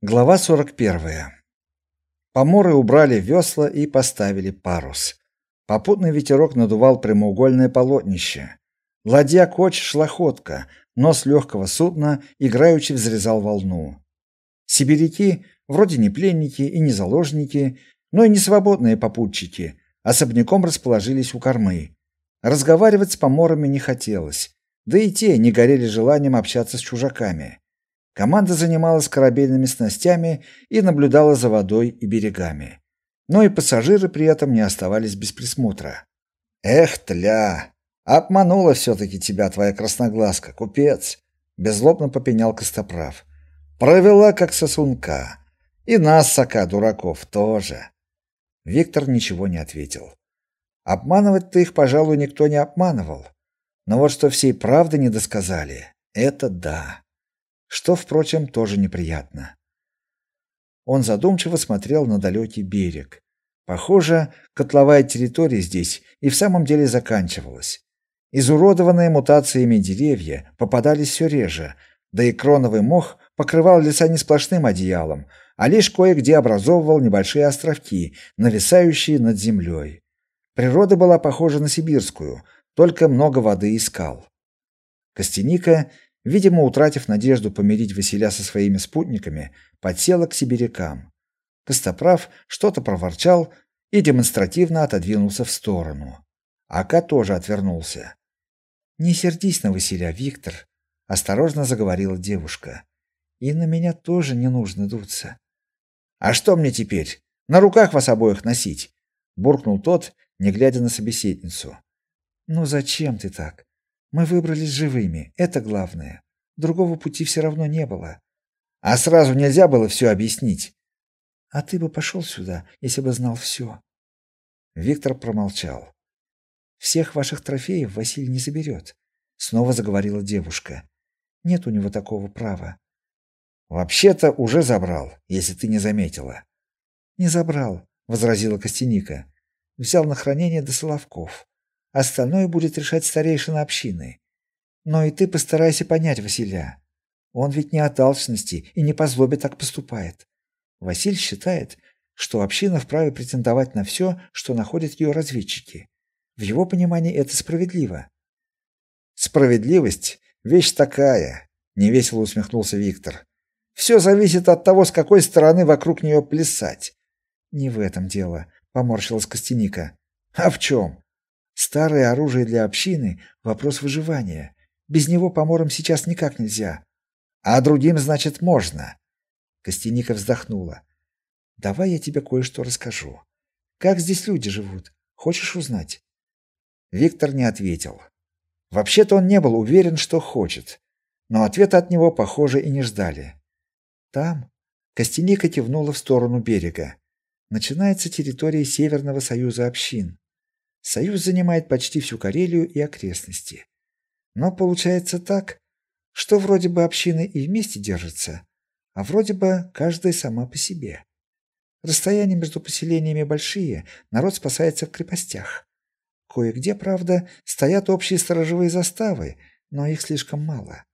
Глава 41. Поморы убрали весла и поставили парус. Попутный ветерок надувал прямоугольное полотнище. Ладья коч шла ходко, нос легкого судна играючи взрезал волну. Сибиряки, вроде не пленники и не заложники, но и не свободные попутчики, особняком расположились у кормы. Разговаривать с поморами не хотелось, да и те не горели желанием общаться с чужаками. Команда занималась корабельными снастями и наблюдала за водой и берегами. Но и пассажиры при этом не оставались без присмотра. Эх, тля, обманула все таки тебя твоя красноглазка, купец, беззлобно попенял Костоправ. Провела как сосунка. И нас, сока дураков, тоже. Виктор ничего не ответил. Обманывать-то их, пожалуй, никто не обманывал. Но вот что всей правды не досказали это да что, впрочем, тоже неприятно. Он задумчиво смотрел на далекий берег. Похоже, котловая территория здесь и в самом деле заканчивалась. Изуродованные мутациями деревья попадались все реже, да и кроновый мох покрывал леса не сплошным одеялом, а лишь кое-где образовывал небольшие островки, нависающие над землей. Природа была похожа на сибирскую, только много воды и скал. Костяника видимо, утратив надежду помирить Василя со своими спутниками, подсела к сибирякам. Костоправ что-то проворчал и демонстративно отодвинулся в сторону. Ака тоже отвернулся. Не сердись на Василя, Виктор, осторожно заговорила девушка. И на меня тоже не нужно дуться. А что мне теперь? На руках вас обоих носить, буркнул тот, не глядя на собеседницу. Ну зачем ты так? Мы выбрались живыми, это главное. Другого пути все равно не было. А сразу нельзя было все объяснить. А ты бы пошел сюда, если бы знал все. Виктор промолчал. Всех ваших трофеев Василий не заберет», — снова заговорила девушка. Нет у него такого права. Вообще-то уже забрал, если ты не заметила. Не забрал, возразила Костяника. Взял на хранение до Соловков. Остальное будет решать старейшина общины. Но и ты постарайся понять Василия. Он ведь не от алчности и не по злобе так поступает. Василь считает, что община вправе претендовать на все, что находят ее разведчики. В его понимании это справедливо. Справедливость вещь такая, невесело усмехнулся Виктор. Все зависит от того, с какой стороны вокруг нее плясать. Не в этом дело, поморщилась Костяника. А в чем? Старое оружие для общины вопрос выживания. Без него поморам сейчас никак нельзя. А другим, значит, можно. Костяника вздохнула. Давай я тебе кое-что расскажу. Как здесь люди живут? Хочешь узнать? Виктор не ответил. Вообще-то он не был уверен, что хочет, но ответа от него, похоже, и не ждали. Там Костяника кивнула в сторону берега. Начинается территория Северного союза общин. Союз занимает почти всю Карелию и окрестности. Но получается так, что вроде бы общины и вместе держатся, а вроде бы каждая сама по себе. Расстояния между поселениями большие, народ спасается в крепостях. Кое-где, правда, стоят общие сторожевые заставы, но их слишком мало.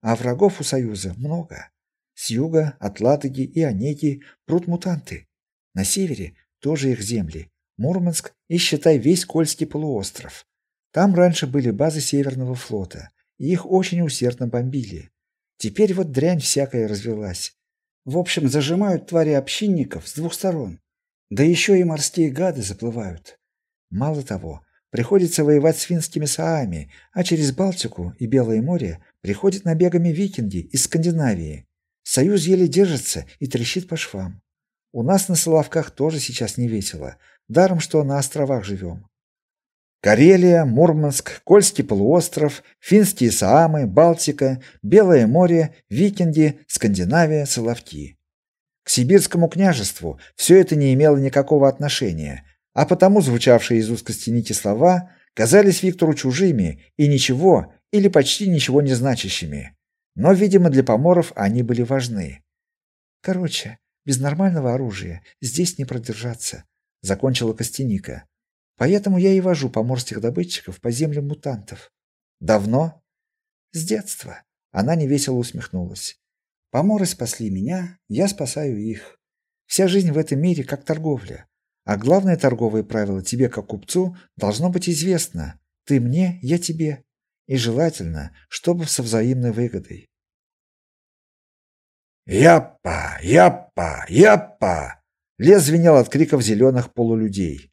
А врагов у Союза много. С юга, от Ладоги и Онеги прут мутанты. На севере тоже их земли, Мурманск и, считай, весь Кольский полуостров. Там раньше были базы Северного флота, и их очень усердно бомбили. Теперь вот дрянь всякая развелась. В общем, зажимают твари общинников с двух сторон. Да еще и морские гады заплывают. Мало того, приходится воевать с финскими саами, а через Балтику и Белое море приходят набегами викинги из Скандинавии. Союз еле держится и трещит по швам. У нас на Соловках тоже сейчас не весело, даром что на островах живем. Карелия, Мурманск, Кольский полуостров, финские Саамы, Балтика, Белое море, Викинги, Скандинавия, Соловки. К сибирскому княжеству все это не имело никакого отношения, а потому звучавшие из уст Костяники слова казались Виктору чужими и ничего или почти ничего не значащими. Но, видимо, для поморов они были важны. Короче, без нормального оружия здесь не продержаться, закончила Костяника. Поэтому я и вожу поморских добытчиков по землям мутантов. Давно? С детства. Она невесело усмехнулась. Поморы спасли меня, я спасаю их. Вся жизнь в этом мире как торговля. А главное торговое правило тебе, как купцу, должно быть известно. Ты мне, я тебе. И желательно, чтобы со взаимной выгодой. «Яппа! Яппа! Яппа!» Лес звенел от криков зеленых полулюдей.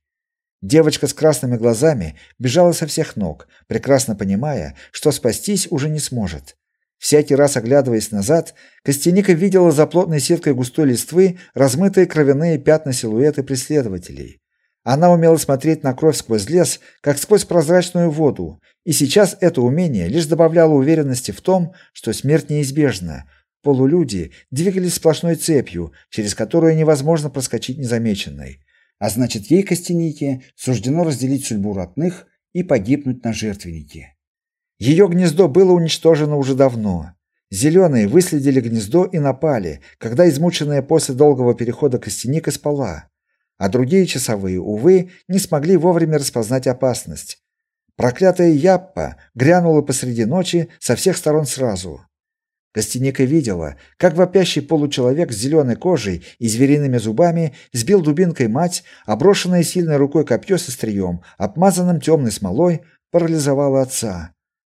Девочка с красными глазами бежала со всех ног, прекрасно понимая, что спастись уже не сможет. Всякий раз оглядываясь назад, Костяника видела за плотной сеткой густой листвы размытые кровяные пятна силуэты преследователей. Она умела смотреть на кровь сквозь лес, как сквозь прозрачную воду, и сейчас это умение лишь добавляло уверенности в том, что смерть неизбежна. Полулюди двигались сплошной цепью, через которую невозможно проскочить незамеченной. А значит, ей Костянике суждено разделить судьбу родных и погибнуть на жертвеннике. Ее гнездо было уничтожено уже давно. Зеленые выследили гнездо и напали, когда измученная после долгого перехода костяника спала, а другие часовые, увы, не смогли вовремя распознать опасность. Проклятая Яппа грянула посреди ночи со всех сторон сразу. Костяника видела, как вопящий получеловек с зеленой кожей и звериными зубами сбил дубинкой мать, а брошенное сильной рукой копье с острием, обмазанным темной смолой, парализовало отца.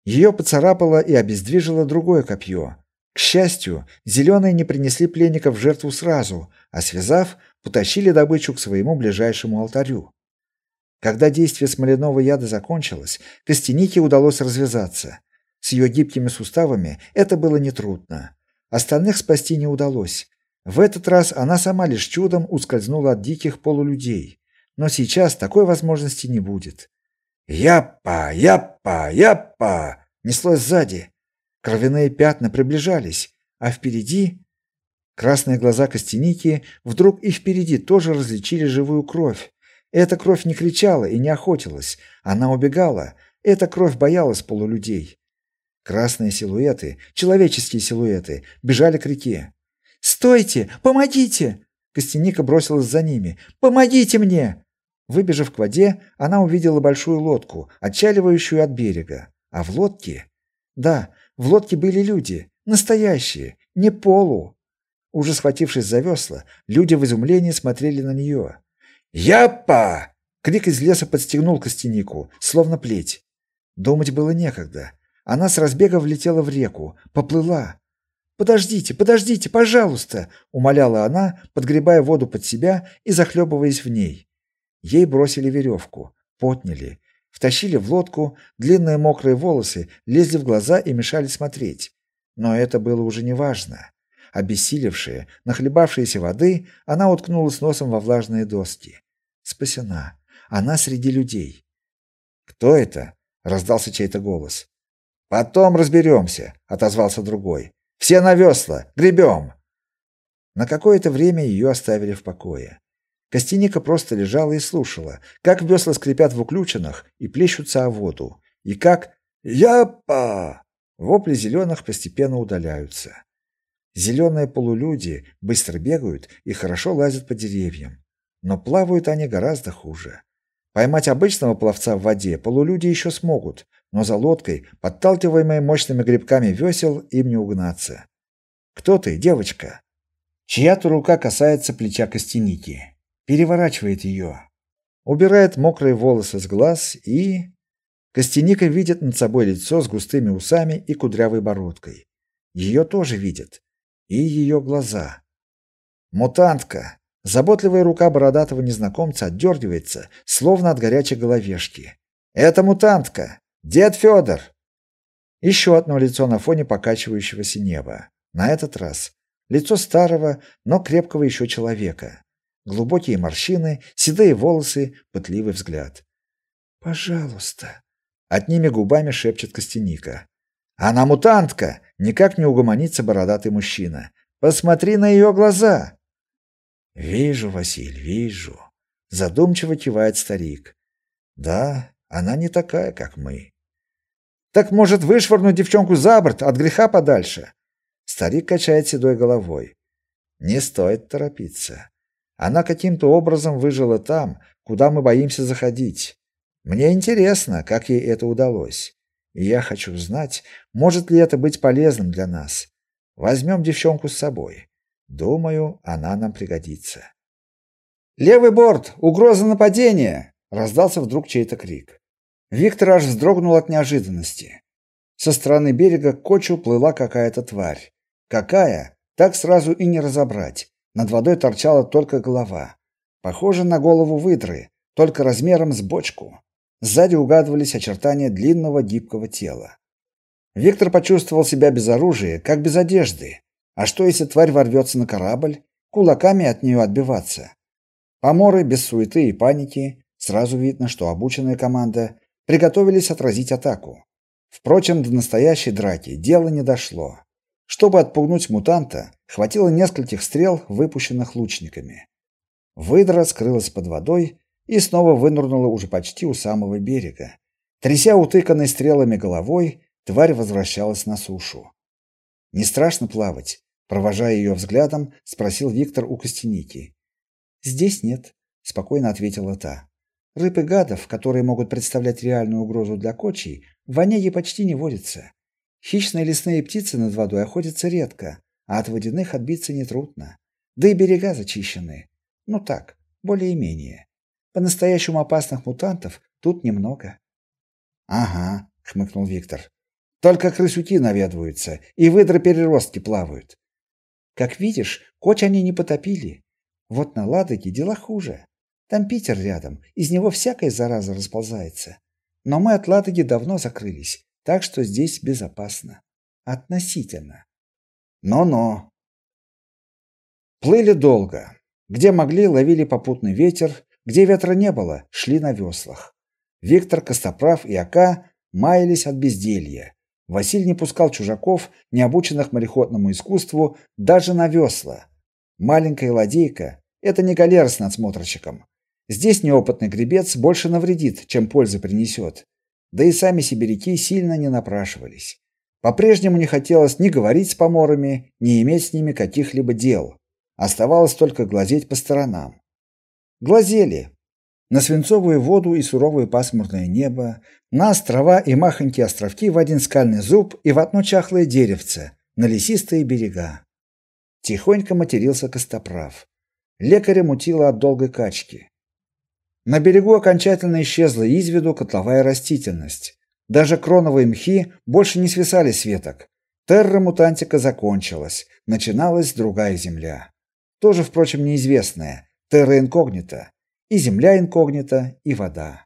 Ее поцарапало и обездвижило другое копье. К счастью, зеленые не принесли пленников в жертву сразу, а связав, потащили добычу к своему ближайшему алтарю. Когда действие смоляного яда закончилось, Костянике удалось развязаться. С ее гибкими суставами это было нетрудно. Остальных спасти не удалось. В этот раз она сама лишь чудом ускользнула от диких полулюдей. Но сейчас такой возможности не будет. «Яппа! Яппа! Яппа!» неслось сзади. Кровяные пятна приближались, а впереди... Красные глаза Костяники вдруг и впереди тоже различили живую кровь. Эта кровь не кричала и не охотилась, она убегала. Эта кровь боялась полулюдей. Красные силуэты, человеческие силуэты, бежали к реке. «Стойте! Помогите!» Костяника бросилась за ними. «Помогите мне!» Выбежав к воде, она увидела большую лодку, отчаливающую от берега. А в лодке? Да, в лодке были люди, настоящие, не полу. Уже схватившись за весла, люди в изумлении смотрели на нее. «Япа!» Крик из леса подстегнул Костянику, словно плеть. Думать было некогда. Она с разбега влетела в реку, поплыла. «Подождите, подождите, пожалуйста!» — умоляла она, подгребая воду под себя и захлебываясь в ней. Ей бросили веревку, потняли, втащили в лодку, длинные мокрые волосы лезли в глаза и мешали смотреть. Но это было уже неважно. Обессилевшая, нахлебавшаяся воды, она уткнулась носом во влажные доски. Спасена. Она среди людей. «Кто это?» — раздался чей-то голос. «Потом разберемся», — отозвался другой. «Все на весла! Гребем!» На какое-то время ее оставили в покое. Костяника просто лежала и слушала, как весла скрипят в уключенных и плещутся о воду, и как «Япа!» вопли зеленых постепенно удаляются. Зеленые полулюди быстро бегают и хорошо лазят по деревьям, но плавают они гораздо хуже. Поймать обычного пловца в воде полулюди еще смогут, но за лодкой, подталкиваемой мощными грибками весел, им не угнаться. «Кто ты, девочка?» Чья-то рука касается плеча Костяники переворачивает ее, убирает мокрые волосы с глаз и... Костяника видит над собой лицо с густыми усами и кудрявой бородкой. Ее тоже видят. И ее глаза. Мутантка. Заботливая рука бородатого незнакомца отдергивается, словно от горячей головешки. Это мутантка. Дед Федор. Еще одно лицо на фоне покачивающегося неба. На этот раз лицо старого, но крепкого еще человека глубокие морщины, седые волосы, пытливый взгляд. «Пожалуйста», — одними губами шепчет Костяника. «Она мутантка!» — никак не угомонится бородатый мужчина. «Посмотри на ее глаза!» «Вижу, Василь, вижу», — задумчиво кивает старик. «Да, она не такая, как мы». «Так, может, вышвырнуть девчонку за борт, от греха подальше?» Старик качает седой головой. «Не стоит торопиться. Она каким-то образом выжила там, куда мы боимся заходить. Мне интересно, как ей это удалось. И я хочу знать, может ли это быть полезным для нас. Возьмем девчонку с собой. Думаю, она нам пригодится. Левый борт, угроза нападения, раздался вдруг чей-то крик. Виктор аж вздрогнул от неожиданности. Со стороны берега к кочу плыла какая-то тварь. Какая? Так сразу и не разобрать. Над водой торчала только голова. Похоже на голову выдры, только размером с бочку. Сзади угадывались очертания длинного гибкого тела. Виктор почувствовал себя без оружия, как без одежды. А что если тварь ворвется на корабль, кулаками от нее отбиваться? Поморы без суеты и паники, сразу видно, что обученная команда приготовились отразить атаку. Впрочем, до настоящей драки дело не дошло. Чтобы отпугнуть мутанта, хватило нескольких стрел, выпущенных лучниками. Выдра скрылась под водой и снова вынырнула уже почти у самого берега. Тряся утыканной стрелами головой, тварь возвращалась на сушу. Не страшно плавать, провожая ее взглядом, спросил Виктор у Костяники. Здесь нет, спокойно ответила та. Рыб и гадов, которые могут представлять реальную угрозу для кочей, в Онеге почти не водится. Хищные лесные птицы над водой охотятся редко, а от водяных отбиться нетрудно. Да и берега зачищены. Ну так, более-менее. По-настоящему опасных мутантов тут немного. Ага, хмыкнул Виктор. Только крысюки наведываются, и выдры-переростки плавают. Как видишь, коч они не потопили. Вот на Ладоге дела хуже. Там Питер рядом, из него всякая зараза расползается. Но мы от Ладоги давно закрылись, так что здесь безопасно. Относительно. Но-но. Плыли долго. Где могли, ловили попутный ветер, где ветра не было, шли на веслах. Виктор, Костоправ и Ака маялись от безделья. Василий не пускал чужаков, не обученных мореходному искусству, даже на весла. Маленькая ладейка это не галера с надсмотрщиком. Здесь неопытный гребец больше навредит, чем пользы принесет. Да и сами сибиряки сильно не напрашивались. По-прежнему не хотелось ни говорить с поморами, ни иметь с ними каких-либо дел. Оставалось только глазеть по сторонам. Глазели. На свинцовую воду и суровое пасмурное небо, на острова и махонькие островки в один скальный зуб и в одно чахлое деревце, на лесистые берега. Тихонько матерился Костоправ. Лекаря мутило от долгой качки. На берегу окончательно исчезла из виду котловая растительность. Даже кроновые мхи больше не свисали с веток. Терра мутантика закончилась, начиналась другая земля. Тоже, впрочем, неизвестная, терра инкогнита. И земля инкогнита, и вода.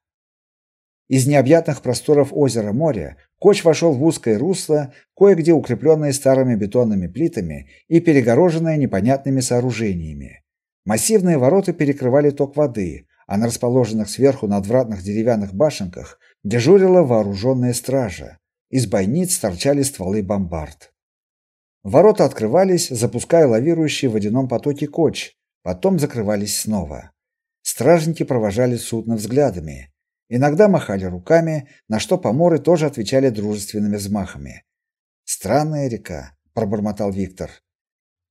Из необъятных просторов озера моря Коч вошел в узкое русло, кое-где укрепленное старыми бетонными плитами и перегороженное непонятными сооружениями. Массивные ворота перекрывали ток воды, а на расположенных сверху надвратных деревянных башенках дежурила вооруженная стража. Из бойниц торчали стволы бомбард. Ворота открывались, запуская лавирующий в водяном потоке коч, потом закрывались снова. Стражники провожали судно взглядами, иногда махали руками, на что поморы тоже отвечали дружественными взмахами. Странная река, пробормотал Виктор.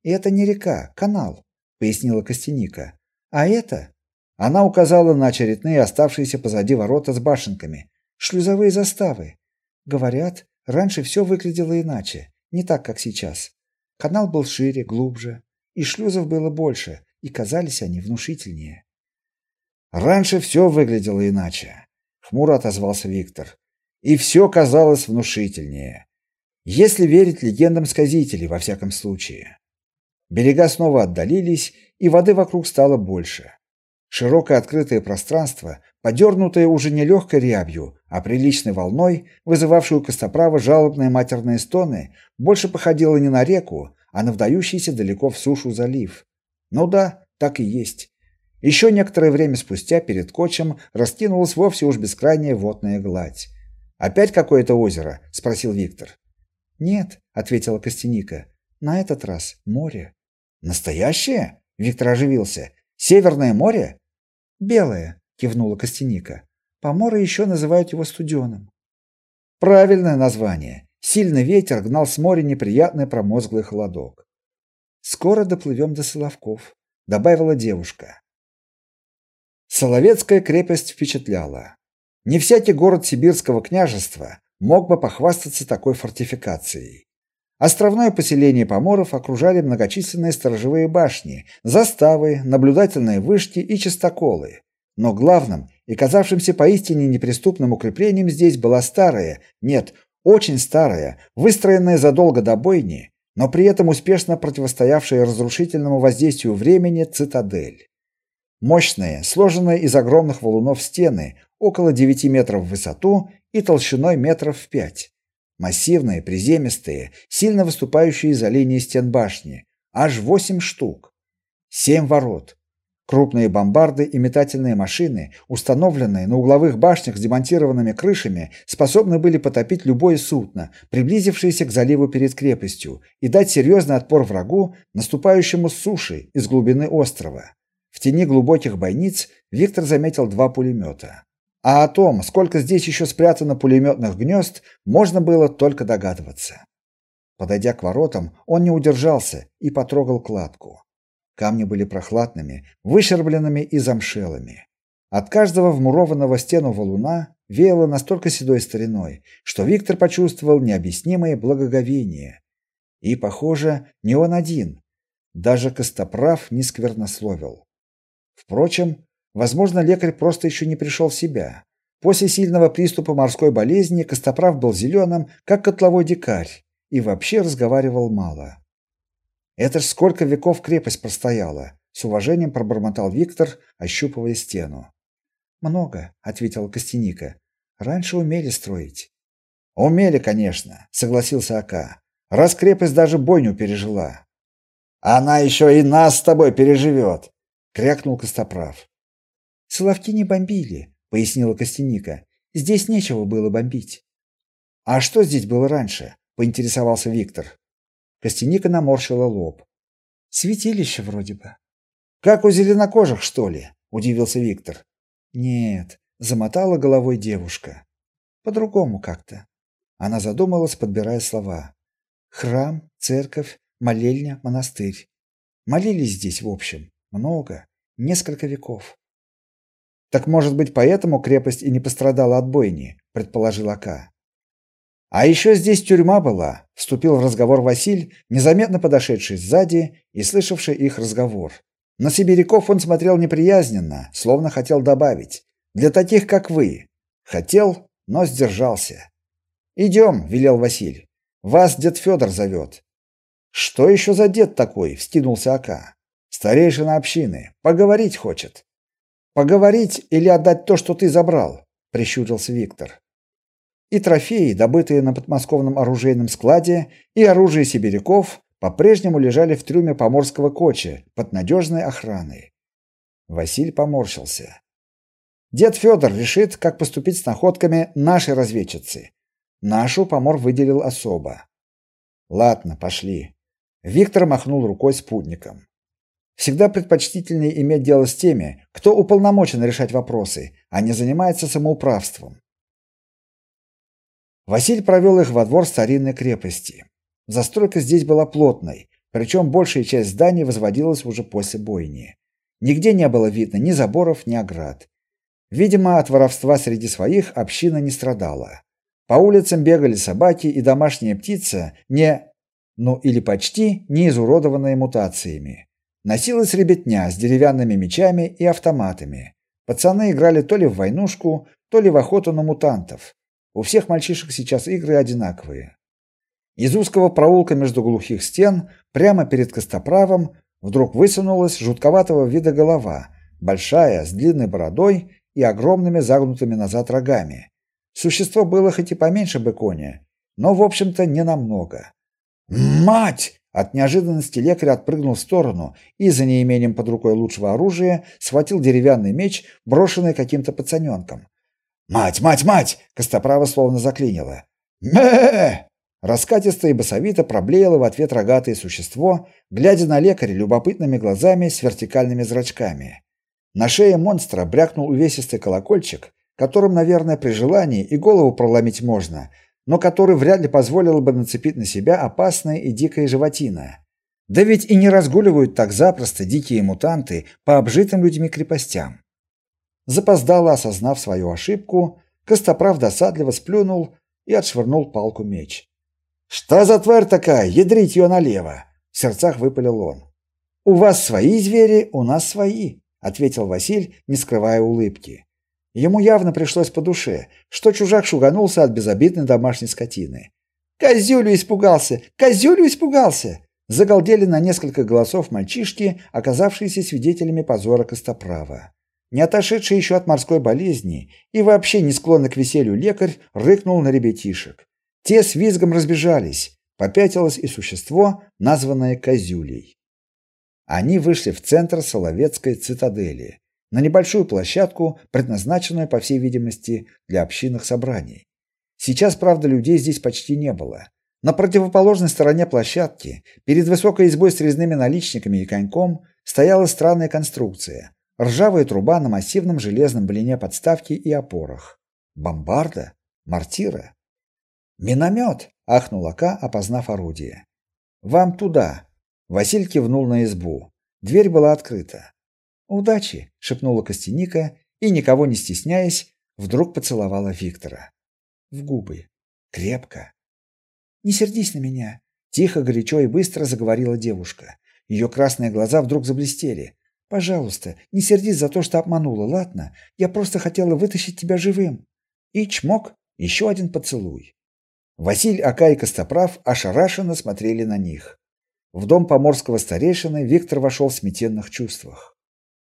И это не река, канал, пояснила Костяника. А это она указала на очередные оставшиеся позади ворота с башенками. Шлюзовые заставы. Говорят, раньше все выглядело иначе, не так, как сейчас. Канал был шире, глубже, и шлюзов было больше, и казались они внушительнее. Раньше все выглядело иначе, хмуро отозвался Виктор. И все казалось внушительнее. Если верить легендам сказителей во всяком случае. Берега снова отдалились, и воды вокруг стало больше. Широкое открытое пространство, подернутое уже не легкой рябью, а приличной волной, вызывавшую Костоправа жалобные матерные стоны, больше походило не на реку, а на вдающийся далеко в сушу залив. Ну да, так и есть. Еще некоторое время спустя перед Кочем раскинулась вовсе уж бескрайняя водная гладь. Опять какое-то озеро, спросил Виктор. Нет, ответила Костяника. На этот раз море. Настоящее? Виктор оживился. Северное море? Белое, кивнула Костяника. Поморы еще называют его студеным. Правильное название. Сильный ветер гнал с моря неприятный промозглый холодок. Скоро доплывем до Соловков, добавила девушка. Соловецкая крепость впечатляла. Не всякий город сибирского княжества мог бы похвастаться такой фортификацией. Островное поселение поморов окружали многочисленные сторожевые башни, заставы, наблюдательные вышки и частоколы. Но главным и казавшимся поистине неприступным укреплением здесь была старая, нет, очень старая, выстроенная задолго до бойни, но при этом успешно противостоявшая разрушительному воздействию времени цитадель. Мощные, сложенные из огромных валунов стены, около 9 метров в высоту и толщиной метров в 5. Массивные, приземистые, сильно выступающие из-за линии стен башни, аж 8 штук. Семь ворот. Крупные бомбарды и метательные машины, установленные на угловых башнях с демонтированными крышами, способны были потопить любое судно, приблизившееся к заливу перед крепостью, и дать серьезный отпор врагу, наступающему с суши из глубины острова. В тени глубоких бойниц Виктор заметил два пулемета. А о том, сколько здесь еще спрятано пулеметных гнезд, можно было только догадываться. Подойдя к воротам, он не удержался и потрогал кладку. Камни были прохладными, выщербленными и замшелыми. От каждого вмурованного в стену валуна веяло настолько седой стариной, что Виктор почувствовал необъяснимое благоговение. И, похоже, не он один. Даже Костоправ не сквернословил. Впрочем, Возможно, лекарь просто еще не пришел в себя. После сильного приступа морской болезни Костоправ был зеленым, как котловой дикарь, и вообще разговаривал мало. Это ж сколько веков крепость простояла, с уважением пробормотал Виктор, ощупывая стену. Много, ответила Костяника. Раньше умели строить. Умели, конечно, согласился Ака. Раз крепость даже бойню пережила. Она еще и нас с тобой переживет!» — крякнул Костоправ. Соловки не бомбили, пояснила Костяника. Здесь нечего было бомбить. А что здесь было раньше? поинтересовался Виктор. Костяника наморщила лоб. Святилище вроде бы. Как у зеленокожих, что ли? удивился Виктор. Нет, замотала головой девушка. По-другому как-то. Она задумалась, подбирая слова. Храм, церковь, молельня, монастырь. Молились здесь, в общем, много, несколько веков. Так может быть, поэтому крепость и не пострадала от бойни, предположил Ака. А еще здесь тюрьма была, вступил в разговор Василь, незаметно подошедший сзади и слышавший их разговор. На сибиряков он смотрел неприязненно, словно хотел добавить: "Для таких, как вы". Хотел, но сдержался. «Идем», — велел Василь. "Вас дед Федор зовет». «Что еще за дед такой?" вскинулся Ака. "Старейшина общины, поговорить хочет". Поговорить или отдать то, что ты забрал, прищурился Виктор. И трофеи, добытые на подмосковном оружейном складе, и оружие сибиряков по-прежнему лежали в трюме поморского коча под надежной охраной. Василий поморщился. Дед Федор решит, как поступить с находками нашей разведчицы. Нашу помор выделил особо. Ладно, пошли. Виктор махнул рукой спутником. Всегда предпочтительнее иметь дело с теми, кто уполномочен решать вопросы, а не занимается самоуправством. Василий провел их во двор старинной крепости. Застройка здесь была плотной, причем большая часть зданий возводилась уже после бойни. Нигде не было видно ни заборов, ни оград. Видимо, от воровства среди своих община не страдала. По улицам бегали собаки и домашняя птица, не, ну или почти, не изуродованные мутациями. Носилась ребятня с деревянными мечами и автоматами. Пацаны играли то ли в войнушку, то ли в охоту на мутантов. У всех мальчишек сейчас игры одинаковые. Из узкого проулка между глухих стен, прямо перед костоправом, вдруг высунулась жутковатого вида голова, большая, с длинной бородой и огромными загнутыми назад рогами. Существо было хоть и поменьше быконя, но в общем-то не намного. Мать! От неожиданности лекарь отпрыгнул в сторону и за неимением под рукой лучшего оружия схватил деревянный меч, брошенный каким-то пацаненком. «Мать, мать, мать!» — Костоправа словно заклинило. мэ Раскатисто и басовито проблеяло в ответ рогатое существо, глядя на лекаря любопытными глазами с вертикальными зрачками. На шее монстра брякнул увесистый колокольчик, которым, наверное, при желании и голову проломить можно, но который вряд ли позволил бы нацепить на себя опасное и дикое животина. Да ведь и не разгуливают так запросто дикие мутанты по обжитым людьми крепостям. Запоздало осознав свою ошибку, Костоправ досадливо сплюнул и отшвырнул палку меч. Что за тварь такая? Ядрить ее налево, в сердцах выпалил он. У вас свои звери, у нас свои, ответил Василь, не скрывая улыбки. Ему явно пришлось по душе, что чужак шуганулся от безобидной домашней скотины. Козюлю испугался, козюлю испугался. Загалдели на несколько голосов мальчишки, оказавшиеся свидетелями позора Костоправа. Не отошедший еще от морской болезни и вообще не склонный к веселью лекарь рыкнул на ребятишек. Те с визгом разбежались. Попятилось и существо, названное Козюлей. Они вышли в центр Соловецкой цитадели, на небольшую площадку, предназначенную, по всей видимости, для общинных собраний. Сейчас, правда, людей здесь почти не было. На противоположной стороне площадки, перед высокой избой с резными наличниками и коньком, стояла странная конструкция. Ржавая труба на массивном железном блине подставки и опорах. Бомбарда? Мортира? Миномет! ахнул Ака, опознав орудие. Вам туда. Василь кивнул на избу. Дверь была открыта. Удачи, шепнула Костяника и никого не стесняясь, вдруг поцеловала Виктора в губы, крепко. Не сердись на меня, тихо, горячо и быстро заговорила девушка. Ее красные глаза вдруг заблестели. Пожалуйста, не сердись за то, что обманула, ладно? Я просто хотела вытащить тебя живым. И чмок, еще один поцелуй. Василь Ака и Костоправ ошарашенно смотрели на них. В дом поморского старейшины Виктор вошел в смятенных чувствах.